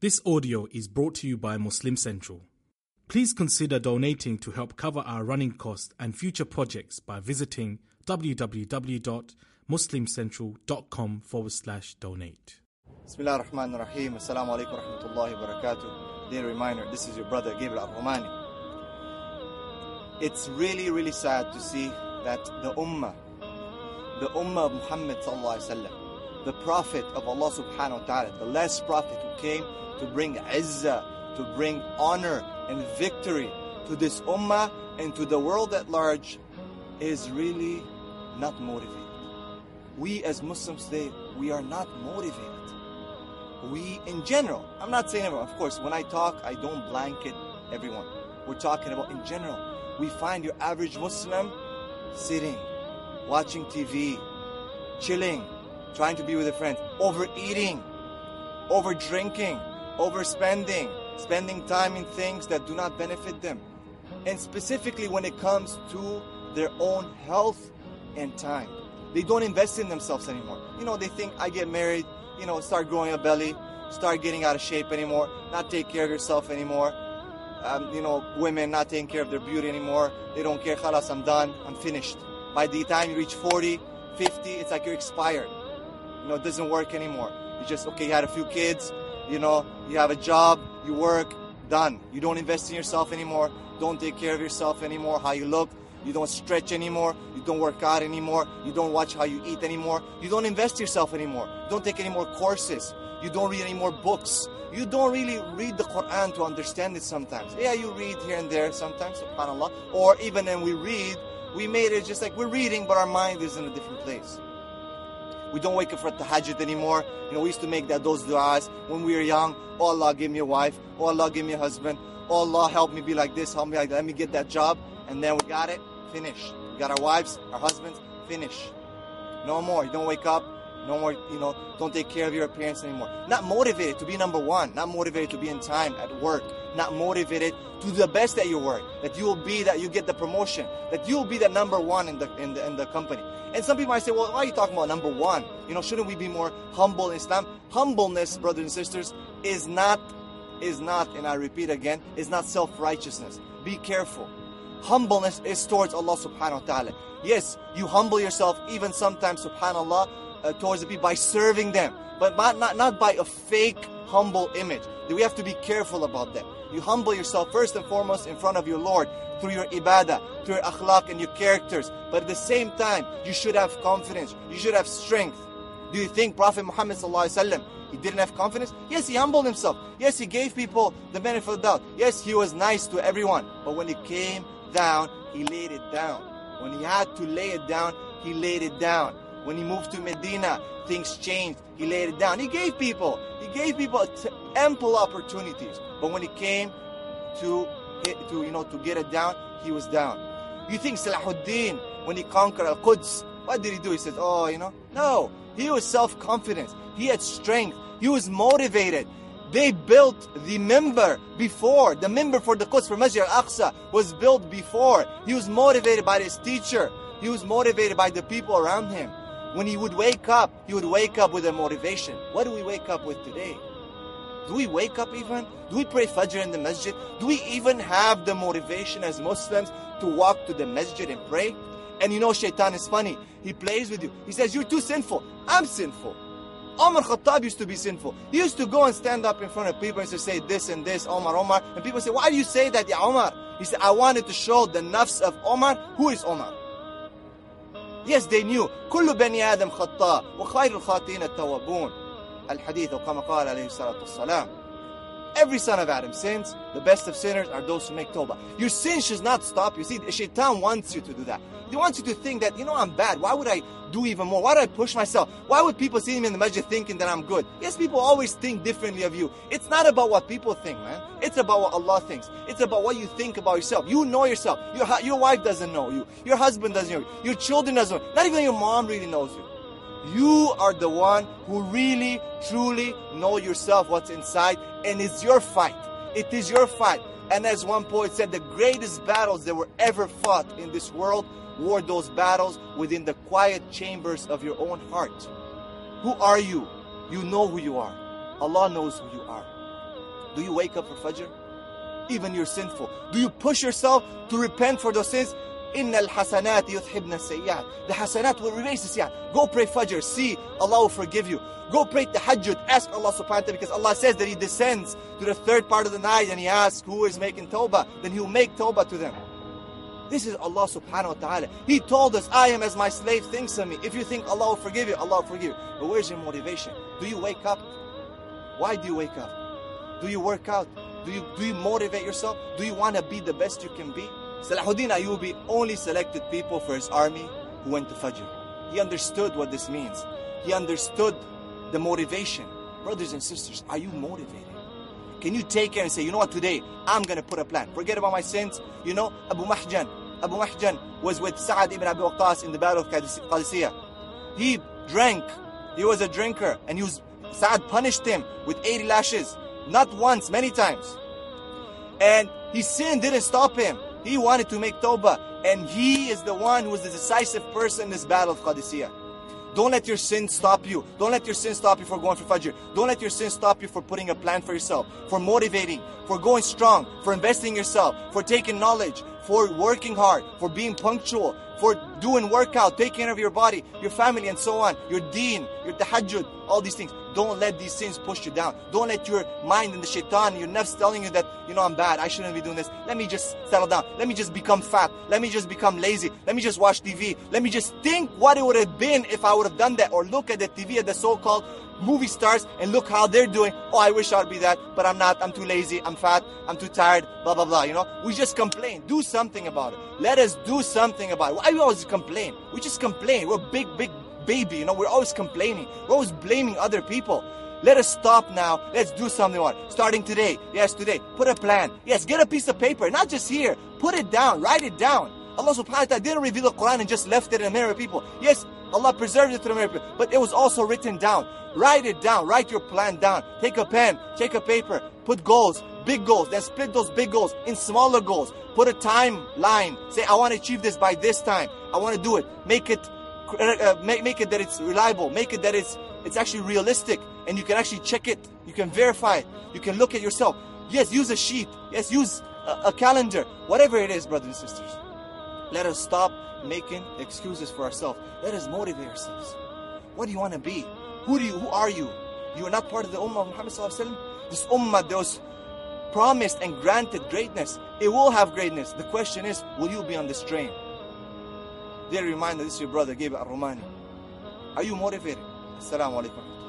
This audio is brought to you by Muslim Central. Please consider donating to help cover our running costs and future projects by visiting www.muslimcentral.com forward slash donate. Bismillah ar-Rahman ar-Rahim. Assalamu alaikum wa rahmatullahi wa barakatuh. Dear reminder, this is your brother Gabriel Ar-Romani. It's really, really sad to see that the Ummah, the Ummah of Muhammad sallallahu alaihi wasallam, the Prophet of Allah subhanahu wa ta'ala, the last Prophet who came to bring izzah, to bring honor and victory to this Ummah and to the world at large, is really not motivated. We as Muslims today, we are not motivated we in general i'm not saying everyone of course when i talk i don't blanket everyone we're talking about in general we find your average muslim sitting watching tv chilling trying to be with a friend overeating over drinking overspending spending time in things that do not benefit them and specifically when it comes to their own health and time they don't invest in themselves anymore you know they think i get married you know, start growing a belly, start getting out of shape anymore, not take care of yourself anymore. Um, you know, women not taking care of their beauty anymore. They don't care, khalas, I'm done, I'm finished. By the time you reach 40, 50, it's like you're expired. You know, it doesn't work anymore. You just, okay, you had a few kids, you know, you have a job, you work, done. You don't invest in yourself anymore, don't take care of yourself anymore, how you look, you don't stretch anymore. You don't work out anymore. You don't watch how you eat anymore. You don't invest yourself anymore. You don't take any more courses. You don't read any more books. You don't really read the Quran to understand it sometimes. Yeah, you read here and there sometimes, subhanAllah. Or even when we read, we made it just like we're reading, but our mind is in a different place. We don't wake up for tahajjud anymore. You know, we used to make that those du'as when we were young. Oh Allah, give me a wife. Oh Allah, give me a husband. Oh Allah, help me be like this. Help me like that. Let me get that job. And then we got it finish. We got our wives, our husbands, finish. No more. You don't wake up. No more, you know, don't take care of your appearance anymore. Not motivated to be number one. Not motivated to be in time at work. Not motivated to do the best at your work. That you will be, that you get the promotion. That you will be the number one in the, in the, in the company. And some people might say, well, why are you talking about number one? You know, shouldn't we be more humble in Islam? Humbleness, brothers and sisters, is not, is not, and I repeat again, is not self-righteousness. Be careful humbleness is towards Allah subhanahu wa ta'ala. Yes, you humble yourself even sometimes, subhanAllah, uh, towards the people by serving them, but not, not, not by a fake humble image. We have to be careful about that. You humble yourself first and foremost in front of your Lord through your ibadah, through your akhlaq and your characters. But at the same time, you should have confidence. You should have strength. Do you think Prophet Muhammad sallallahu he didn't have confidence? Yes, he humbled himself. Yes, he gave people the benefit of the doubt. Yes, he was nice to everyone. But when it came down, he laid it down. When he had to lay it down, he laid it down. When he moved to Medina, things changed. He laid it down. He gave people, he gave people ample opportunities. But when it came to, eh, to you know, to get it down, he was down. You think Salahuddin, when he conquered Al-Quds, what did he do? He says, oh, you know, no. He was self-confidence. He had strength. He was motivated. They built the minbar before. The minbar for the Quds, for Masjid al-Aqsa, was built before. He was motivated by his teacher. He was motivated by the people around him. When he would wake up, he would wake up with a motivation. What do we wake up with today? Do we wake up even? Do we pray Fajr in the masjid? Do we even have the motivation as Muslims to walk to the masjid and pray? And you know, shaitan is funny. He plays with you. He says, You're too sinful. I'm sinful. Omar Khattab used to be sinful. He used to go and stand up in front of people and say this and this, Omar, Omar. And people say, why do you say that, Ya Omar? He said, I wanted to show the nafs of Omar. Who is Omar? Yes, they knew. كل بني آدم خطاء وخير الخاطئين التوابون. الحديث وكما قال عليه الصلاة والسلام. Every son of Adam sins. The best of sinners are those who make tawbah. Your sin should not stop you. See, shaitan wants you to do that. He wants you to think that, you know, I'm bad. Why would I do even more? Why do I push myself? Why would people see me in the masjid thinking that I'm good? Yes, people always think differently of you. It's not about what people think, man. It's about what Allah thinks. It's about what you think about yourself. You know yourself. Your, your wife doesn't know you. Your husband doesn't know you. Your children doesn't know. you. Not even your mom really knows you. You are the one who really, truly know yourself, what's inside, and it's your fight. It is your fight. And as one poet said, the greatest battles that were ever fought in this world were those battles within the quiet chambers of your own heart. Who are you? You know who you are. Allah knows who you are. Do you wake up for Fajr? Even you're sinful. Do you push yourself to repent for those sins? إن الحسنات يذهبن السيئات. The hasanat will erase the sayyat. Go pray Fajr. See, Allah will forgive you. Go pray Tahajjud. Ask Allah subhanahu wa ta'ala because Allah says that He descends to the third part of the night and He asks who is making tawbah. Then He will make tawbah to them. This is Allah subhanahu wa ta'ala. He told us, I am as my slave thinks of me. If you think Allah will forgive you, Allah will forgive you. But where's your motivation? Do you wake up? Why do you wake up? Do you work out? Do you, do you motivate yourself? Do you want to be the best you can be? Salahuddin Ayyubi only selected people for his army who went to Fajr. He understood what this means. He understood the motivation. Brothers and sisters, are you motivated? Can you take care and say, you know what, today I'm going to put a plan. Forget about my sins. You know, Abu Mahjan. Abu Mahjan was with Sa'ad ibn Abi Waqqas in the battle of Qadisiyah. He drank. He was a drinker. And he was, Sa'ad punished him with 80 lashes. Not once, many times. And his sin didn't stop him. He wanted to make tawbah. And he is the one who was the decisive person in this battle of Qadisiyah. Don't let your sin stop you. Don't let your sin stop you for going for Fajr. Don't let your sin stop you for putting a plan for yourself, for motivating, for going strong, for investing yourself, for taking knowledge, for working hard, for being punctual, for doing workout, taking care of your body, your family, and so on, your deen, your tahajjud, all these things. Don't let these sins push you down. Don't let your mind and the shaitan, your nafs telling you that, you know, I'm bad, I shouldn't be doing this. Let me just settle down. Let me just become fat. Let me just become lazy. Let me just watch TV. Let me just think what it would have been if I would have done that. Or look at the TV at the so-called movie stars and look how they're doing. Oh, I wish I'd be that, but I'm not. I'm too lazy. I'm fat. I'm too tired. Blah, blah, blah. You know, we just complain. Do something about it. Let us do something about it. Why we always complain? We just complain. We're big, big baby. You know, we're always complaining. We're always blaming other people. Let us stop now. Let's do something about it. Starting today. Yes, today. Put a plan. Yes, get a piece of paper. Not just here. Put it down. Write it down. Allah subhanahu wa ta'ala didn't reveal the Quran and just left it in the mirror of people. Yes, Allah preserved it to the mirror of people. But it was also written down. Write it down. Write your plan down. Take a pen. Take a paper. Put goals. Big goals. Then split those big goals in smaller goals. Put a timeline. Say, I want to achieve this by this time. I want to do it. Make it uh, make, make it that it's reliable. Make it that it's it's actually realistic and you can actually check it. You can verify it. You can look at yourself. Yes, use a sheet. Yes, use a, a calendar. Whatever it is, brothers and sisters. Let us stop making excuses for ourselves. Let us motivate ourselves. What do you want to be? Who do you? Who are you? You are not part of the ummah of Muhammad sallallahu alaihi wasallam. This ummah, that was promised and granted greatness. It will have greatness. The question is, will you be on this train? Dear reminder, this is your brother, Gabe Al-Romani. Are you motivated? Assalamu alaikum.